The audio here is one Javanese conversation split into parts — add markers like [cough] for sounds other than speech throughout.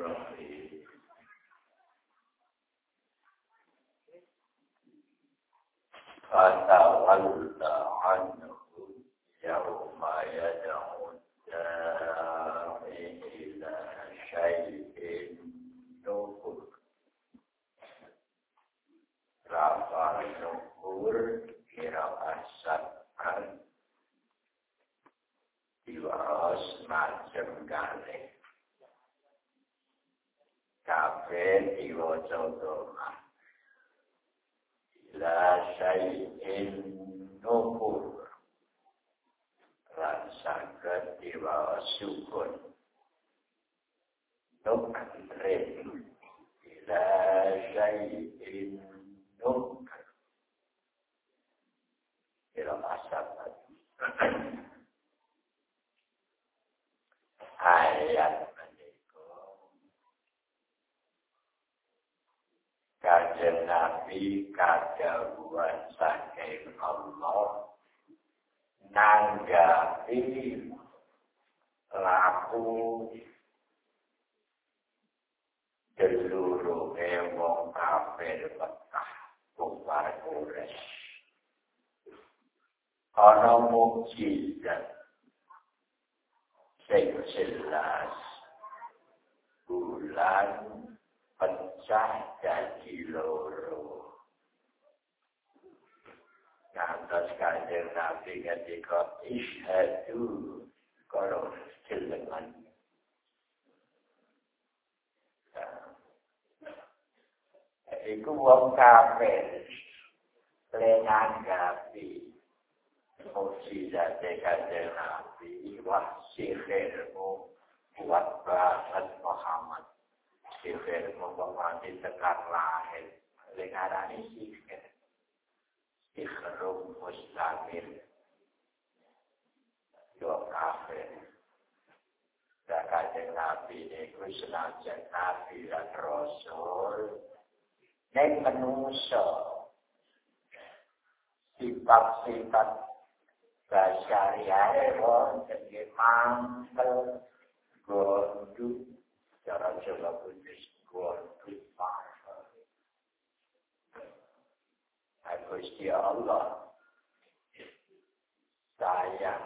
Right. Allah nanggapi laku seluruh wong kafir Mekah kufar Quraisy. Ana mukjizat sing jelas. Bulan pecah jadi loro ngantos kanjeng nabi ketika ishadu kalau jelengan Iku wong kafir lengan gapi mukjizat kanjeng nabi wah sihirmu kuat banget Muhammad. Sihirmu mengmati tekan lahir dengarani sihir sihrum mustamir yo kafir. Kanjeng Nabi niku senajan Nabi dan Rasul. Nek manusa sifat-sifat basyariah wonten nggih mangkel gondu cara Jawa Buddhis gondu mangkel Gusti Allah. Sayang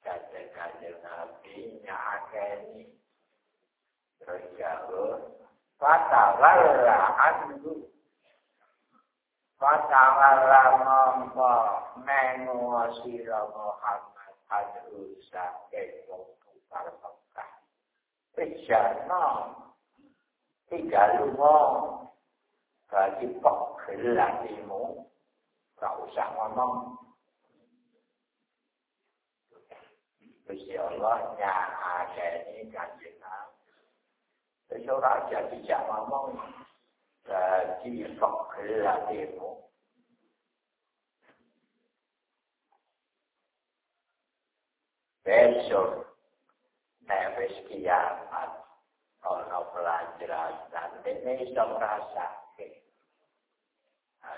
kata-kata Nabi nyakeni. Terus jauh Fatawalla anhu Fatawalla mongko mengu sira Muhammad hadru sakit kufar Mekah. Pejana tiga lunga. Bagi pegel hatimu gak usah ngomong Gusti Allah nyakeni kanjeng Nabi. Ora jadi jak ngomong bagi pegel hatimu besok nek wis kiamat ana pelajaran dan ini iso ngrasake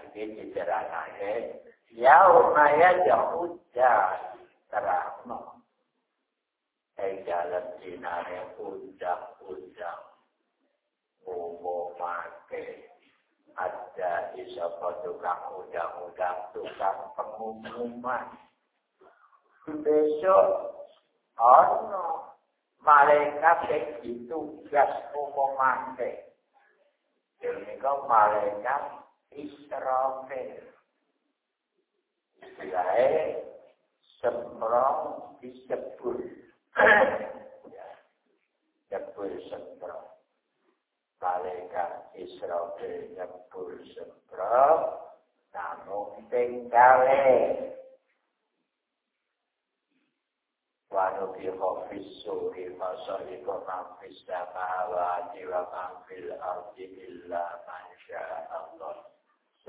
iki diterangake yauma yad'udda terangno Hei dalam dinare undang-undang umumake ada isapa tukang undang-undang tukang pengumuman besok ana malaikat sing ditugas umumake Demikian malaikat इस तनाव में क्या है संभ्राम की चपुर चपुर संभ्राम काले का इस रौते चपुर संभ्राम नामों से काले Quando vi ho fisso il masolico manfista mahavati la manfil ardi billa mansha Allah.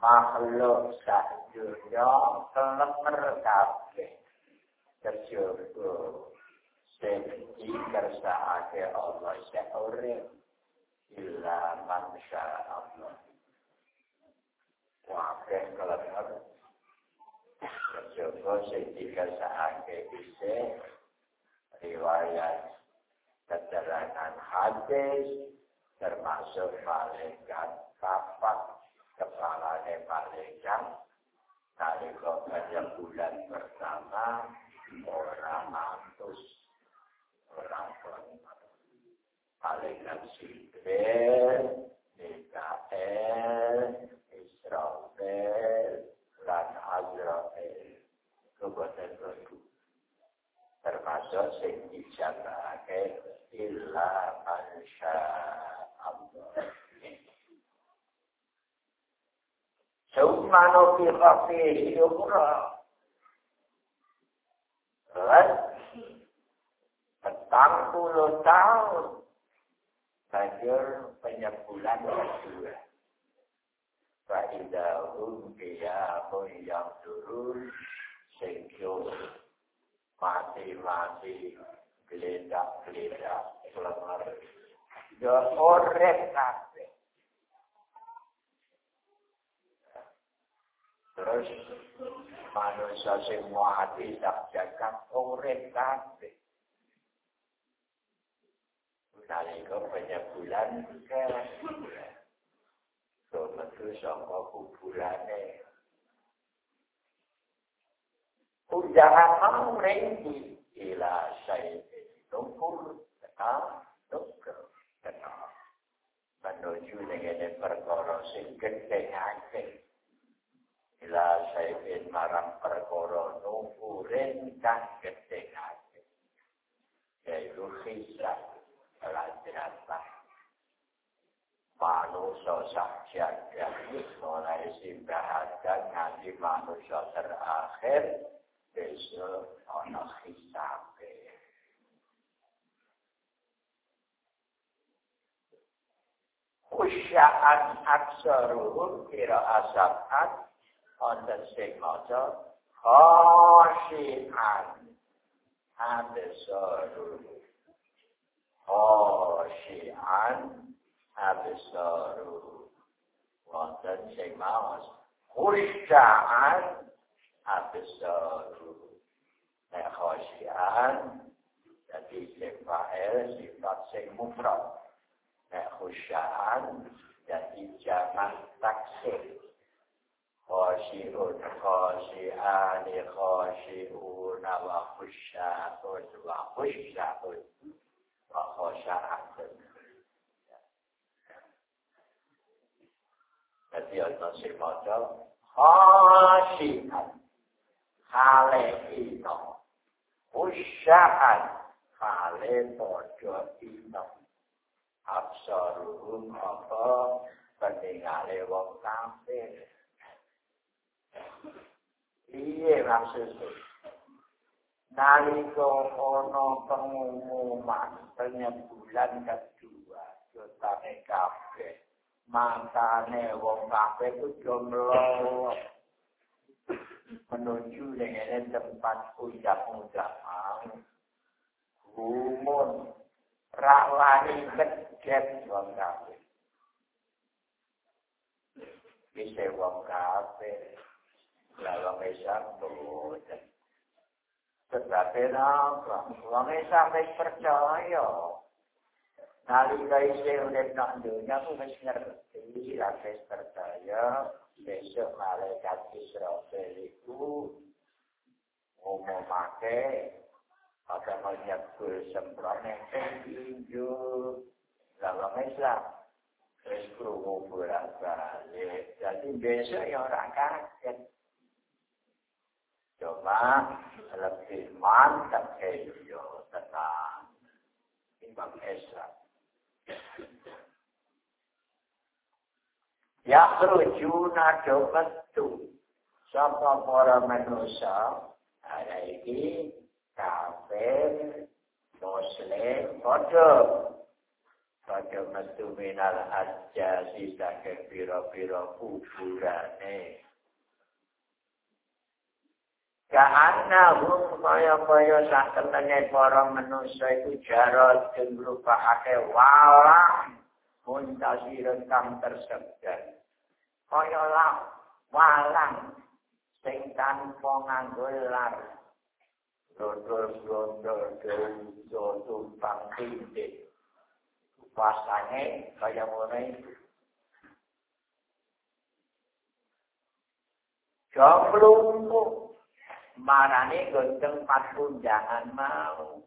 makhluk sak dunya kelemer kabeh. Kejaba. Sing dikersakake Allah urip. Illa man Allah Wabeh kelemer kejaba sing dikersakake riwayat keterangan hadis termasuk malaikat kapak kepala malaikat nalika banyak bulan pertama orang antus orang malaikat Jibril Mikael Israfil dan Azrael. Kebuatan itu termasuk sing dijagake illa mansya Allah. Summa nufiqa fihi ukhra. Dan petang puluh tahun banjur penyebulan kedua. Fa'idahum biyamun yang turun sehingga mati-mati geledak-geledak. Ya orek kabeh. Terus manusia sing mati tak jaga orek kabeh. Nalika penyebulan ke So, metu sangka kuburane? Undangan kamu ringi ila syaitin nukur tetap nukur tetap menuju dengan perkara sing gede hati ila syaitin marang perkara nukurin kang gede hati yaitu hisab pelajaran manusia saja mulai simbahan dan nanti manusia terakhir besok ana hisabe. Kusyaan aksaruhum kira asabat Onten sing maca khasyian absaruhum khasyian absaruhum Wonten sing maos kusyaan absaru nek khosyian jadi sifat sifat khosyiani khosyiun wa khusyaun wa khusyaun wa khosyaun jadi ada sifat khosyian hale ino. Usyahan hale podo ino. Absaruhum apa peningale wong kafir. Iya maksudnya. Nalika ono pengumuman penyebulan kedua jutane kabeh mangkane wong kabeh kudu jomlo menuju dengan tempat puncak-puncak Gumun rakwani kejet wong kafir. Bisa wong kafir. Lalu Islam boten. Tetapi apa? Wong Islam percaya. Nalika isih urip nak dunya ku wis ngerti, wis percaya besok malaikat Israfil itu ngomongake pada menyebut semprot yang tinju dalam Islam. Terus kerungu bolak-balik. Jadi besok ya orang kaget. Cuma lebih mantap kejo tentang Imam Islam. yakhrujuna dometu sapa para manusia ada iki kafir muslim padha Pada metu minal aja sisa ke piro-piro kuburane. Karena hum kaya-kaya sak temene para manusia itu jarot dan merupakake walang muntasiran kang tersebut. Kaya lah walang sing tanpa nganggo lar. Dodol-dodol dodol tumpang tindik. Pasane kaya mulai Jomblo marane gonteng pas undangan mau.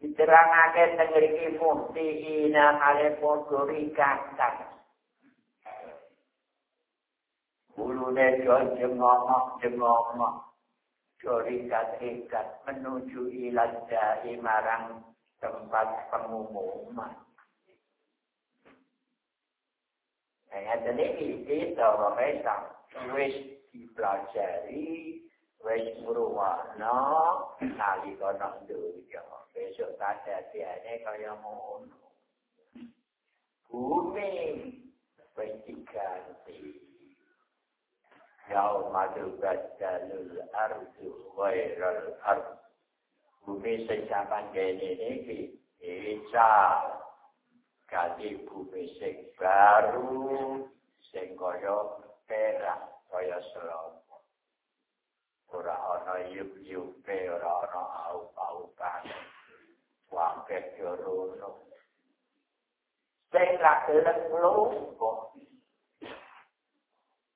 Diterangake teng mriki mufti ina kale padha rikatan. Bulune jo jengok jengok Jorikat-rikat menuju ilah dari marang tempat pengumuman. Nah, jadi kita mereka wis dipelajari, wis meruwana, kali kono dunia. Besok ada kaya ngono. Bumi wis diganti. Yauma tubaddalul ardu ghairal ardu bumi sing sampean kene iki isa ganti bumi sing baru sing kaya perak kaya selama ora ana yup-yupe ora ana aup-aupan wangke jorono sing lak gelem lumpuh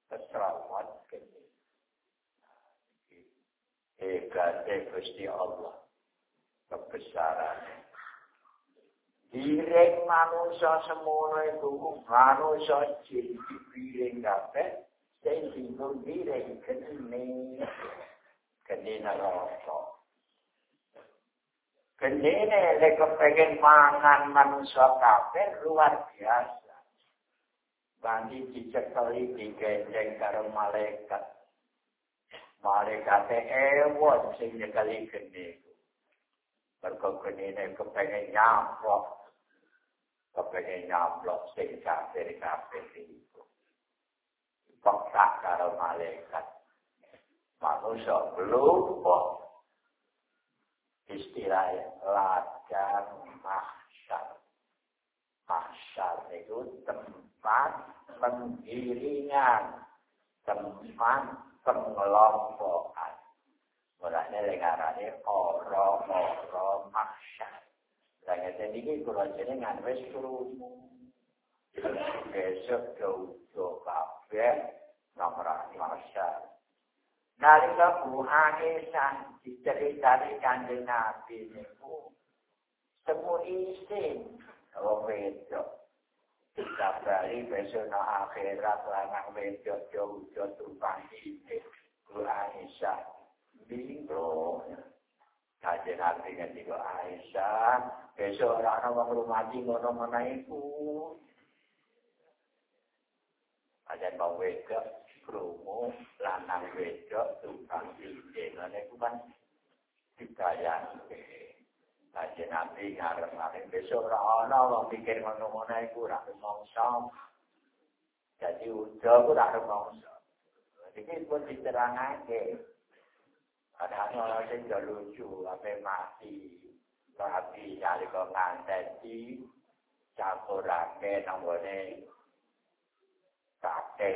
keselamat kene. Eka Gusti Allah. Kebesaran. Direng manusia semono itu, manusia jin direng kabeh, sing bingung direng kene, kene neraka. Kene nek kepengen mangan manusia kabeh luar biasa. Bandi dicekali digendeng karo malaikat. Malaikat ewon sing nyekali kene. Mergo kenine kepengen nyaplok. Kepengen nyaplok sing kafir-kafir itu. Pekak karo malaikat. Manusia belum kok. Istilah ladang mahsyar. Mahsyar itu tempat penggiringan. Tempat pengelompokan. Mulane lengarane ora-ora maksa. Lah ngene iki kula jenengan wis krungu. Besok jauh-jauh kabeh nomor maksa. Nalika buhane sang diceritani kanjeng Nabi niku semu isin wong wedok. Kabari besok na akhirat lanang wedok jauh-jauh tumpang iki. Aisyah bingung. Kaji nabi ketika Aisyah, besok orang orang rumah di ngono mana itu. Aja mau wedok, krumu, lanang wedok, tukang ide, ngene ku kan dikaya. Kaji nabi ngarep ngarep besok orang orang pikir ngono mana itu, rakyat mongsom. Jadi udah aku rakyat mongsom. Jadi pun diterangake. Ada orang sing yo lucu, ape mati. Tapi nyali kok nganteti campurake namanya kake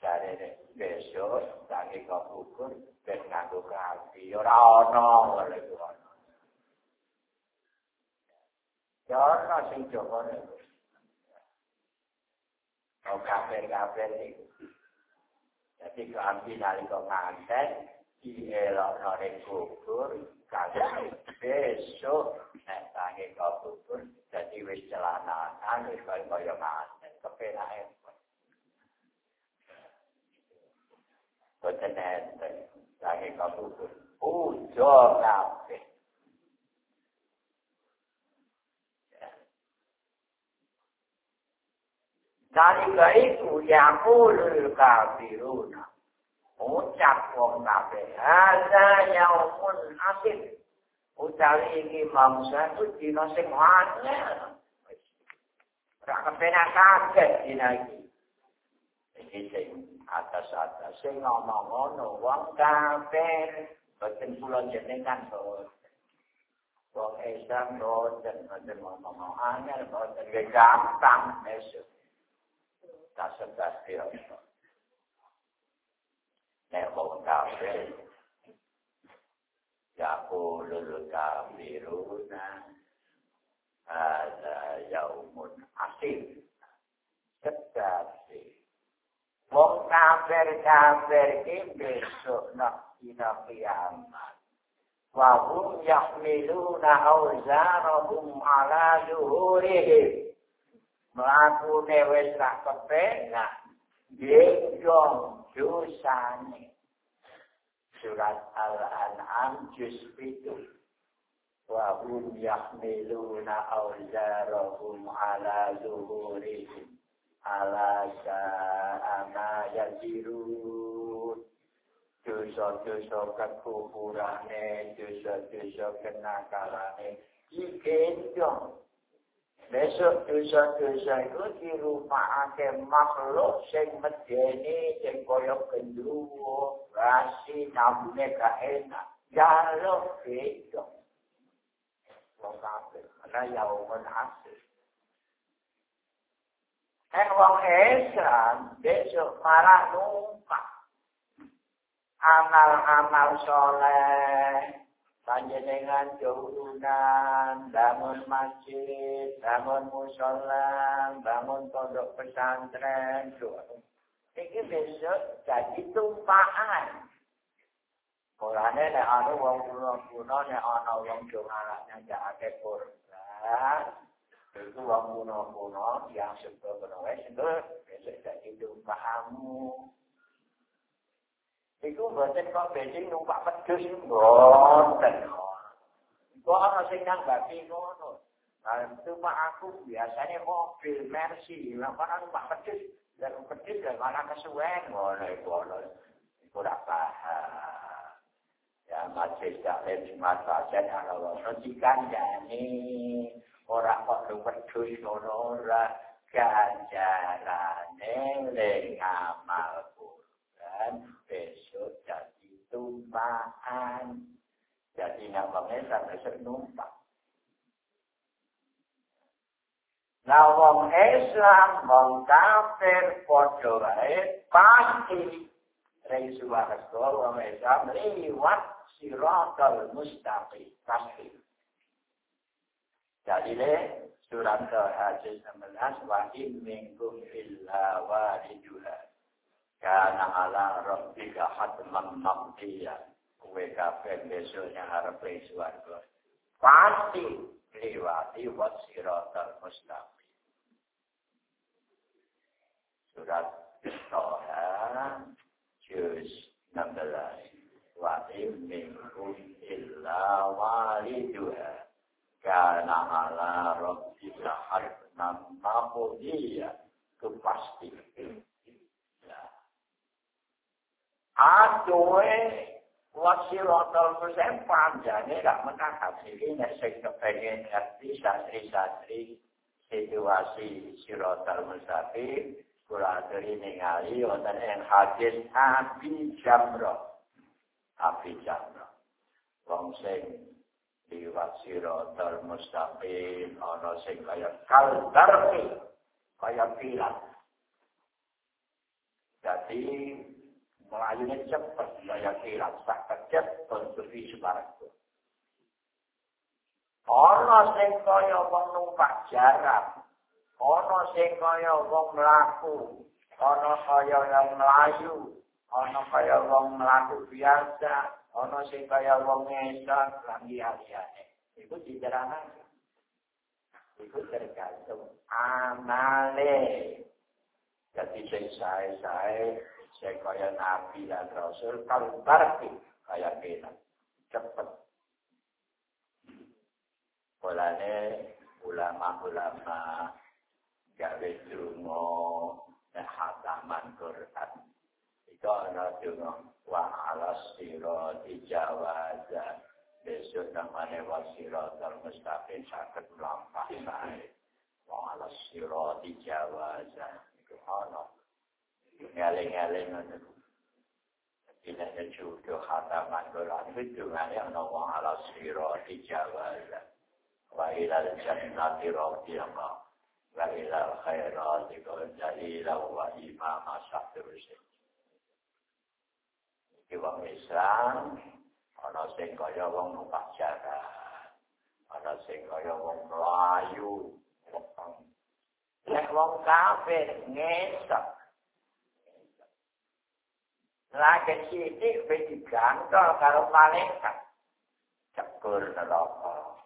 jare besok lagi kok ukur ben nganggo kapi ora ana oleh kuwi Ya ora sing jogone. Oh kafe-kafe iki. Jadi keambil nalika nganten, dielokno ning kubur kadang besok nek tangi kubur dadi wis celananan wis kaya Boten enten tangi kubur ujo kabeh Nalika itu yaqulul kafiruna ucap wong kabeh hadza yaumun asif utawi iki mangsa ku dina sing anyar. Ora kepenak kaget dina iki. Iki sing atas-atas sing ngomong ngono wong kafir boten kula jenengan to. Wong Islam boten boten ngomong anyar boten gampang esuk. Tak sebab dia. Nek wong kafir يقول الكافرون هذا يوم عسير tetapi Wong kafir kafir ini besok nak dina kiamat wa hum yahmiluna awzarahum ala zuhurihim. Melakukan wis ra kepenak genggong dosane surat Al-An'am juz. Wa hum yahmiluna awzarahum ala zuhurihim ala sa'ama yazirun. Dosa-dosa kekuburane, dosa-dosa kenakalane, dikendong Besok dosa-dosa itu dirupakake makhluk sing medeni sing kaya gendruwo, rasi, namune gak enak. Jaluk kafir, karena yaumun asir. Eh wong Islam besok malah numpak. Amal-amal soleh, panjenengan turunan bangun masjid, bangun musola, bangun pondok pesantren, Ini besok jadi tumpahan. Mulane nek ana wong kuno-kuno nek ana wong jongalane jakake kurban, itu wong kuno-kuno yang sebab wis itu besok jadi tumpahanmu. Iku boten kok bensin numpak pedus boten. Kok ana sing babi ngono. Nah, numpak aku biasanya mobil Mercy, lah kan numpak pedus, dan pedus dan malah kesuwen ngono iku ono. Iku ora paham. Ya masih tak lebih masa saya kalau nantikan orang kok pedus ngono ora ganjarane le ngamalku. Dan besok jadi tumpahan. Jadi namanya sampai besok numpang. Nah, wong Islam, wong kafir, podo wae pasti Reis Wahasko, wong Islam, liwat siratal mustaqim. Pasti. Jadi le, surat Al-Hajj 16, wa in minkum illa waliduha. Karena ala rabbika hatman maqdiya. Kue kabeh besoknya harap suarga. Pasti lewati wasiratul mustaqim. Surat Toha, juz 16. Wa minkum illa waliduha. Karena ala rabbika hatman maqdiya. Itu pasti. adoe wasiratul mustaqim panjane gak menang hasile nek sing kepengin ngerti santri-santri situasi siratul mustaqim kula aturi ningali wonten ing hadis Abi Jamrah Abi Jamrah wong sing liwat siratul mustaqim ana sing kaya kaldarfi kaya pilat jadi Melayunya cepat, saya kilat, sak kecet, untuk di sebarangku. Ono sing kaya wong numpak jarak, ono sing kaya wong mlaku, ono kaya yang melayu, ono kaya wong mlaku biasa, ono sing kaya wong ngesan, lagi liyane Iku diterangkan. Iku tergantung amale. Jadi sing sae-sae saya kaya Nabi dan Rasul, kalau berarti kaya kita. Cepat. Mulanya ulama-ulama gawe dungo hataman Quran. Itu ada dungo wa ala siro dijawaza besok namanya wasirah dan mustaqim sakit melampah saya wong ala sirah di Jawa itu ono ngeling-ngeling Bila ada jodoh khataman Quran itu hanya ono wong ala sirah di Jawa wa ilal jannati radiyallahu wa ilal khairati qalila wa imama sahterusnya Iki wong Islam ana sing kaya wong numpak jaran ana sing kaya wong mlayu. Nek wong kafir ngesok lagi sithik wis digantol karo malaikat. Cekur neraka.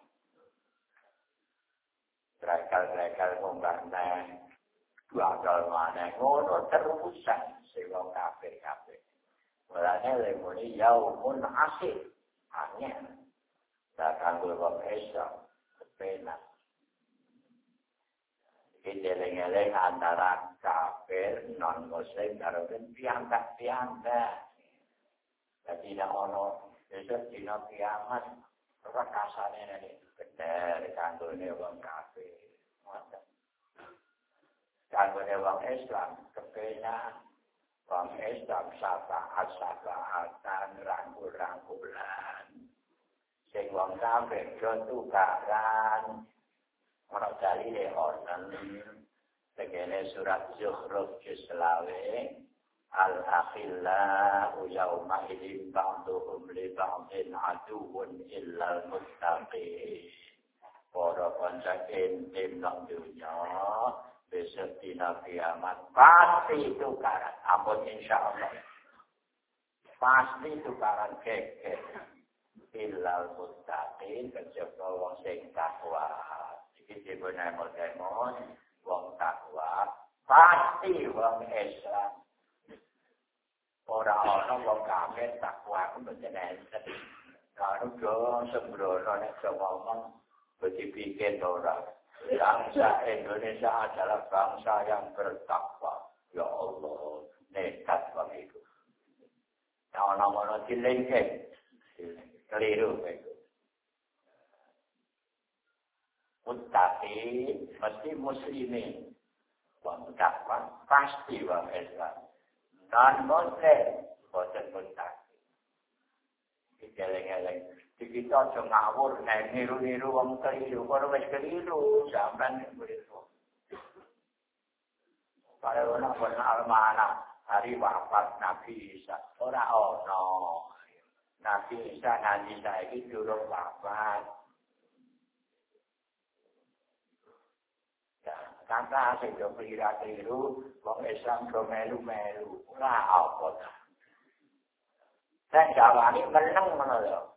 Rekal-rekal ngombarne dua kali mana ngono terusan wong kafir-kafir Mulanya lemuni yaumun asik. Hanya. Tak kanggo wong Islam. Kepenak. Kita lengeleng antara kafir, non-muslim, kan piantak-piantak. Jadi tidak ono, besok dina kiamat, ora kasane ini bener kanggone wong kafir. Kanggone wong Islam kepenak Wong Islam syafaat syafaatan rangkul-rangkulan. Sing wong kafir yo tukaran. Ora dalile onen. Tegene surat Zuhruf juz Al-akhilla yawma idin ba'duhum li ba'din aduun illa al-muttaqin. Para kanca intim nang dunya besok dina kiamat pasti tukaran. Ampun insya Allah pasti tukaran keke ilal mustaqim kejaba wong sing takwa. Iki dibene modemon wong takwa. Pasti wong Islam. Ora ana wong kafir takwa ku mboten enten. Karo do sembrono nek ngomong begitu orang Bangsa Indonesia adalah bangsa yang bertakwa. Ya Allah, nekat begitu. Nah, nama-nama dilengkeng. Keliru begitu. Muttaqi mesti muslimin. Wong takwa pasti wong Islam. Dan muslim boten muttaqi. Digeleng-geleng di kita aja ngawur nek niru-niru wong keliru karo wis keliru sampean keliru para ana pun almana hari wafat Nabi Isa. Ora ana Nabi Isa nanti saiki durung wafat. Kata sing do kira keliru wong Islam do melu-melu. Ora apa ta Saya jawab ini menang mana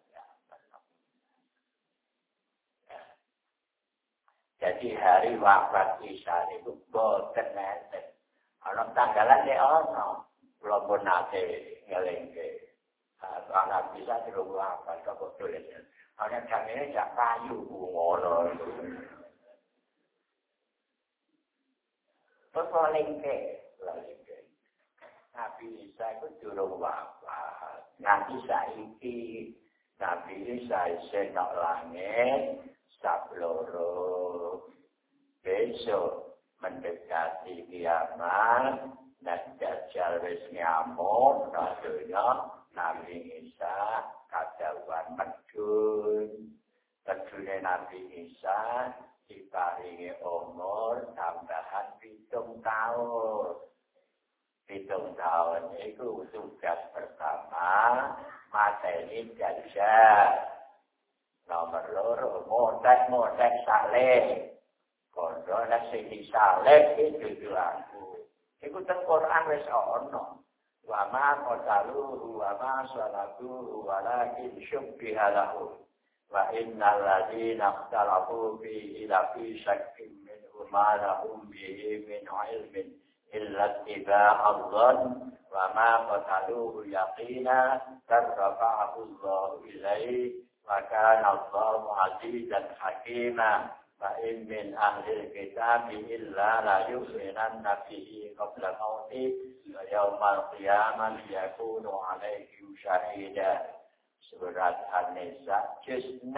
Jadi hari wafat Isa itu boten nenten. Ana tanggalan nek ana, kula pun nate ngelingke. Anak bisa dirung wafat kok tulis. Ana jamene jak kayu ngono. Terus ngelingke, ngelingke. Nabi Isa itu durung wafat. Nanti saiki Nabi Isa isih nang langit, sabloro besok mendekati kiamat dan jajal wis nyamuk nadonya Nabi Isa kadawan medun. Medune Nabi Isa diparingi umur tambahan pitung tahun. Pitung tahun itu tugas pertama materi jajal nomor loro motek motek saleh kondo nek sing saleh iki tujuanku iku teng Quran wis ana wa ma qatalu wa ma salatu walakin syubbiha lahu. Wa innal ladzina ikhtalafu fi ila fi shakkin min ma lahum bihi min ilmin illa ittiba'a dhann. Wa ma qataluhu yaqina tarfa'ahu Allah Maka Allah azizan hakimah. Fa'in min ahli kitab illa la yu'minan nafihi qabla mawti. Wa yawmal qiyamah yakunu alaihi syahida Surat An-Nisa juz 6.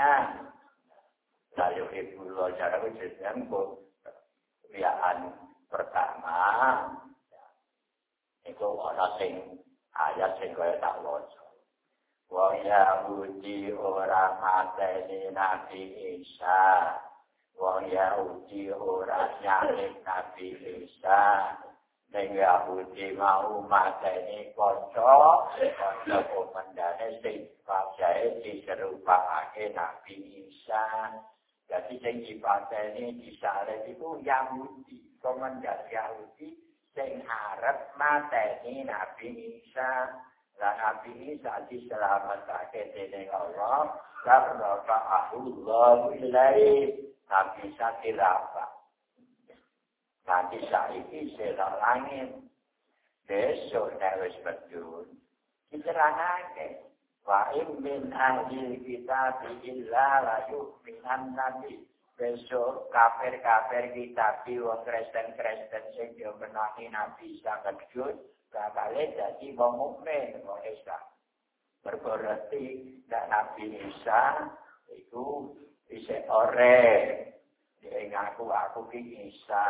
Ibu Lojar itu juz 6. Pertama. Ya, itu orang sing ayat sing kaya tak lojo. Wong Yahudi ora mateni Nabi Isa. Wong Yahudi ora nyalip Nabi Isa. Ning Yahudi mau mateni kanca, kanca komandane sing pajae diserupake Nabi Isa. Jadi sing dipateni disalib itu Yahudi, komandan Yahudi sing arep mateni Nabi Isa. Dan Nabi Isa diselamatkan dening Allah karena Allah ilai Nabi Isa dirapa. Nabi Isa ini sedang langit. Besok newis bedun. Diterangake. Wa min ahli kita illa la yu'minan nabi. Besok kafir-kafir kita wong Kristen-Kristen sing yo menahi Nabi Isa bedun. Bakale dadi wong mukmin wong Islam. Berberarti nek Nabi Isa iku isih ore. Dia ngaku aku ki Isa,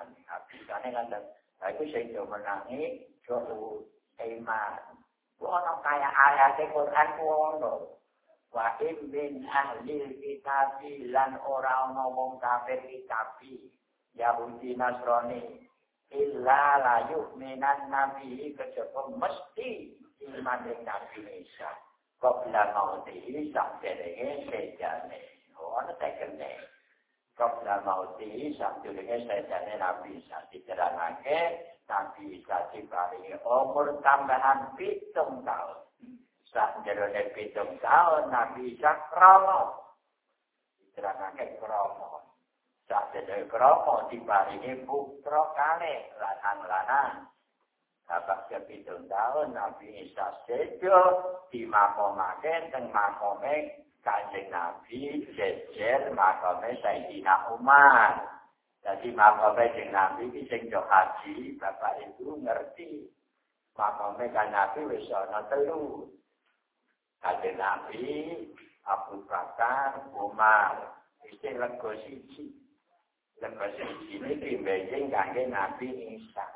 Nabi Isa ne kan aku sing yo menangi yo iman. Ono kaya ayat Quran ku ono. Wa in min ahli kitab lan ora ono wong kafir kitab Yahudi Nasrani illa la yu'minan nabi kejaba mesti iman ing nabi Isa qabla mauti sakderenge sejane ono tekene qabla mauti sakderenge sejane nabi Isa diterangake nabi Isa diparingi umur tambahan pitung tahun. Sakderenge pitung tahun nabi Isa kromo. Diterangake kromo Sakjane kromo diparingi putra kale lanang-lanang. Bapak kepitung tahun Nabi Isa sejo di makomake teng makome kanjeng Nabi jejer makome Sayyidina Umar. Jadi makome jeng Nabi ini sing haji, Bapak itu ngerti. Makome kan Nabi wis ana telu. Kanjeng Nabi, Abu Bakar, Umar. Iki lego siji. Lepas ini Beijing kangge Nabi Isa.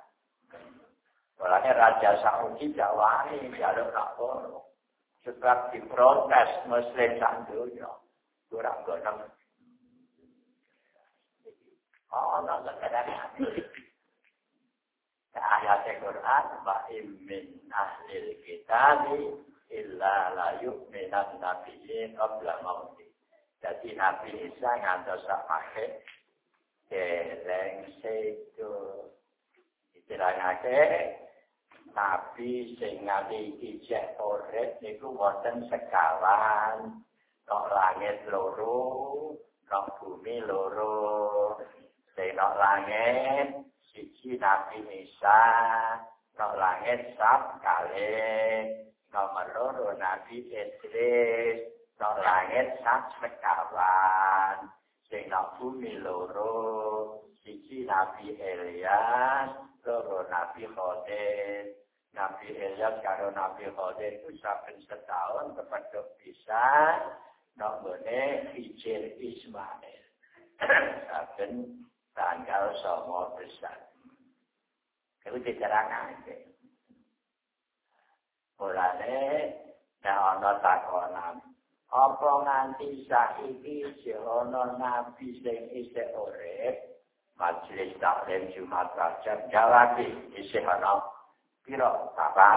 Soalnya Raja Saudi jawani jalur nak kono. Sebab diprotes Muslim sandunya. Kurang gonong. Oh, no, sekedar Ayat Al-Quran, wa immin ahlil kitabi illa la yu'minan nabiyyin qabla mauti. Jadi Nabi Isa ngantos sak dereng sedo. Istilahake nabi sing nganti ijek urip niku wonten sekawan tok langit loro tok bumi loro. Sing tok langit siji nabi Isa. Tok langit sab kale nomor loro nabi Idris. Tok langit sab sekawan sing nak bumi loro siji nabi Elias loro nabi Khodir nabi Elias karo nabi Khodir itu saben setahun kepada bisa nak boleh hijir Ismail. [clears throat] Saben tanggal sama besar. Itu diterangkan mulane nek ana takonan apa nganti saiki jono nabi sing isih urip majelis taklim Jumat Rajab jawab isih ana pira apa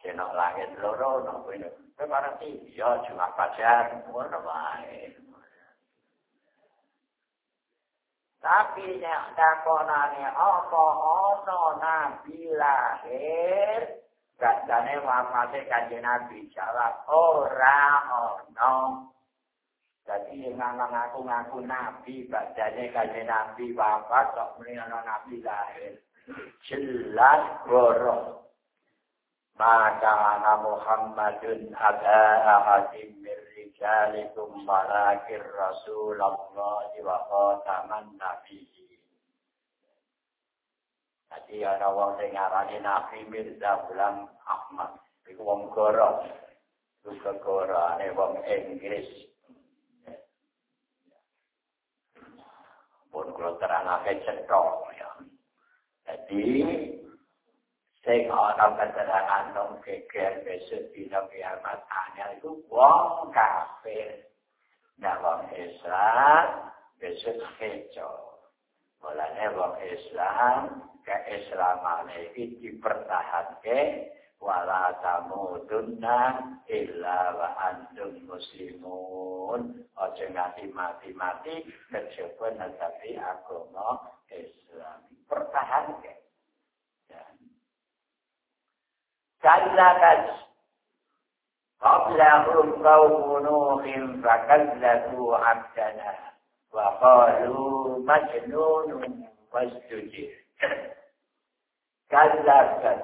kena langit loro no kuwi Kemarati, ya cuma pacar, ngono wae. Tapi nek takonane apa ana nabi lahir, Gajane wafate kanjeng Nabi jawab ora ono. Jadi yang ngaku ngaku Nabi, bacanya kanjeng Nabi wafat, kok ana Nabi lahir. Jelas goro. Maka ana Muhammadun ada ahadim min rijalikum walakir Rasulullah wa khataman Nabi. Jadi ada orang yang ngarani Nabi Mirza Bulan Ahmad. Iku wong goro. Iku goro ane wong Inggris. Pun kalau terang apa cetok ya. Jadi, sing ana keterangan nang geger besok dina kiamat anyar iku wong kafir. Nah, wong Islam besok kecoh. Mulane wong Islam keislaman iki dipertahanke wala tamudunna illa wa antum muslimun aja nganti mati-mati kejaba netapi agama Islam pertahanke كذبت قبلهم قوم نوح فكذبوا عبدنا وقالوا مجنون وازدجر kali lagi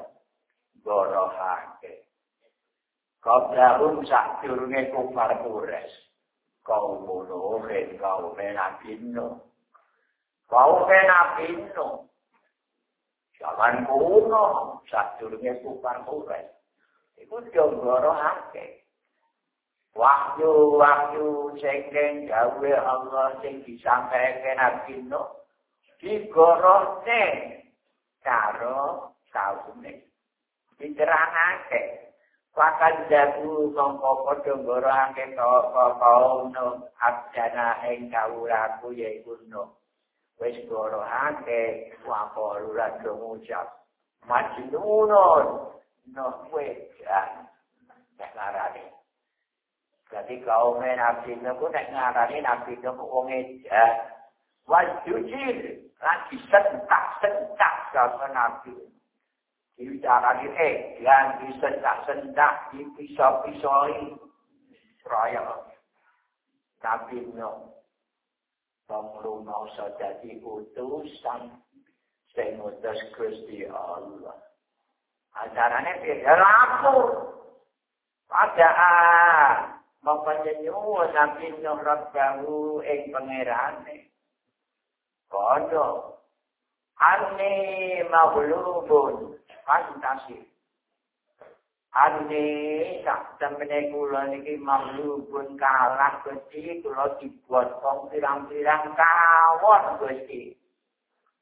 borohake kau tahun sak turunnya kau parpures kau bodohin kau menapinno kau menapinno jangan kuno sak turunnya kures. Iku itu jom borohake Wahyu-wahyu sing den gawe Allah sing disampaikan nabi Nuh digorohne karo kaumne diterangake Wakan jagu mongko padha ngorohake kaum Nuh abjana ing kawulaku yaiku Nuh. Wis ngorohake wapo lurat ngucap majnunun Nuh wedan nek larane Jadi kaum Nabi Nuh nek ngarani Nabi Nuh wong edan. Wal lagi sentak-sentak sama Nabi. Diucarani eh yang disentak-sentak dipisau-pisoi. Raya. Nabi Nuh. Penglumau jadi utusan. Saya ngutus Kristi Allah. Acaranya beda lapor. Padahal mempenyuwun nabi Nuh Rabbahu ing pangerane. Kono Ani maghlubun fantasi. Ani sak temene kula niki maghlubun kalah Gusti kula dibuat wong pirang-pirang kawon Gusti.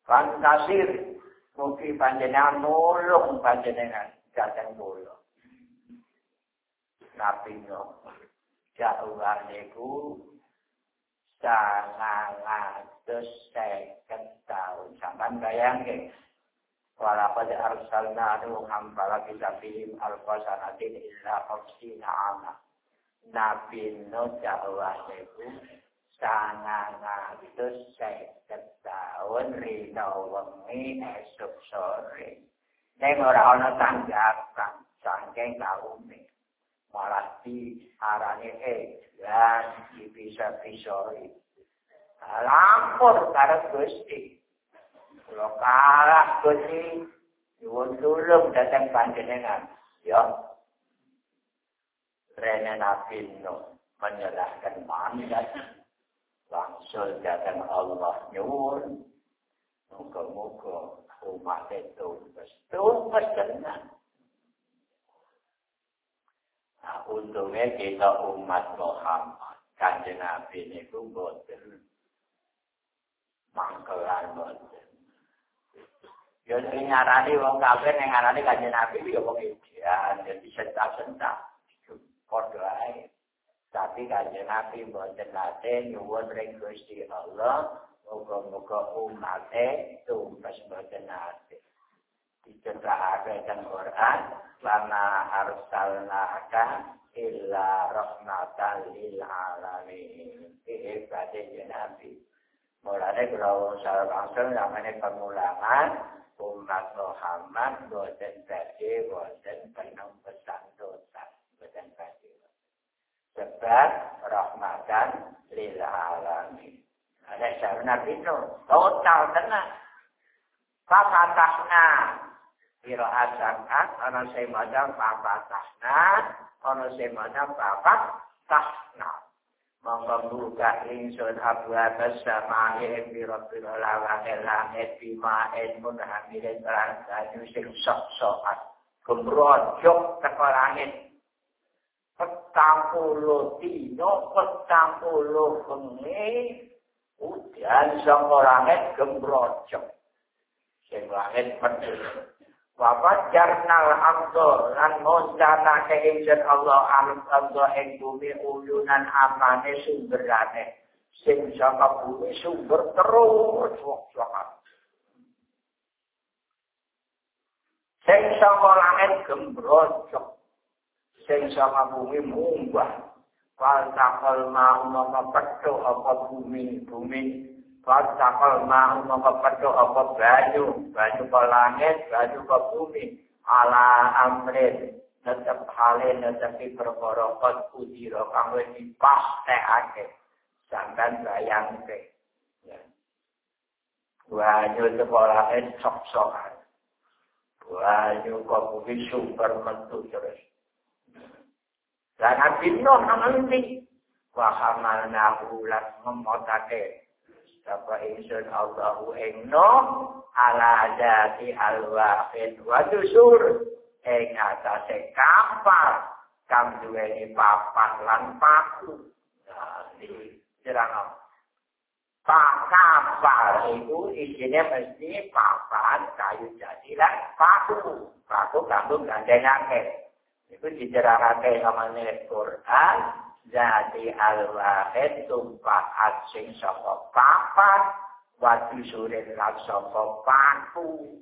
Fantasi mugi panjenengan nulung panjenengan dateng kula. Nabi Nuh jauhan niku sangat atus seket tahun. Sampai bayangin. Walakad arsalna nuham bala kisabihim al-qasanatin illa qamsina ama. Nabi Nuh jauhan niku sangat atus seket tahun rina wengi esok sore. Neng ora ana tanggapan saking kaumnya. malah di arane dan bisa pisoi. Lampur karo Gusti. Kalau kalah Gusti, nyuwun tulung datang panjenengan. Ya. Rene Nabi Nuh menyerahkan mandat langsung datang Allah nyuwun. Muka-muka umat itu tumpes tenang. Nah, untungnya kita umat Muhammad. Kanjeng Nabi ini pun. Mangkelan boten. Ya, ini ngarani wong kafir, yang ngarani kanjeng Nabi, ya wong idean. Jadi sentak-sentak. Kodoh aja. Tapi kanjeng Nabi boten nate nyuwun ring Gusti Allah. Moga-moga umatnya tumpes boten nate. Diceritakan dalam Quran. lana arsalnaka illa rahmatan lil alamin. Ini berarti Nabi. Mulanya kalau saya langsung namanya pemulangan umat Muhammad boten tadi boten penuh pesan dosa boten tadi. Sebab rahmatan lil alamin. Ada saya Nabi itu total tenang. Fakatahna Kira asakat, ana sing maca papat tahna, ana sing maca papat tahna. Monggo buka ingsun abu atas sama ing pira-pira lawange langit bima en mun hamilen lan banyu sing sok-sokan. gemrojok teko langit. Petang puluh dino petang puluh bengi udan saka langit gemrojok sing langit pedhe Bapak jarnal abdo lan moncana ke injen Allah alam abdo ing bumi ulunan amane sumberane sing saka bumi sumber terus wong Sing saka langit gembrojok sing saka bumi munggah Fal takal mau mama pedo apa bumi bumi Fatakal mahu mengkepedo apa banyu, banyu ke langit, banyu ke bumi, ala amrin, tetap halin netepi perkorokot kudiro, kamu dipastekake, sampai bayang ke. Banyu ke langit, sok-sokan. Banyu ke bumi, sumber mentu terus. Nabi Nuh nanti, wahamal nahulat memotake, sapa ingsun Allahu ing no ala dati alwahid wa dusur ing atase kapal kang duweni papan lan paku. Di jerang Pak kapal itu isinya mesti papan kayu jadi lah paku. Paku kamu gandengake itu dijerangake namanya Quran jadi al-wahid tumpahat sing saka papat wadi surin lan saka paku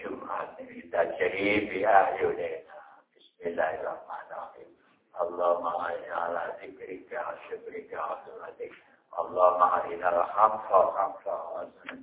Jumat. Tajri bi bismillahirrahmanirrahim. Allahumma ala zikrika wa Allahumma al-haqqa haqqa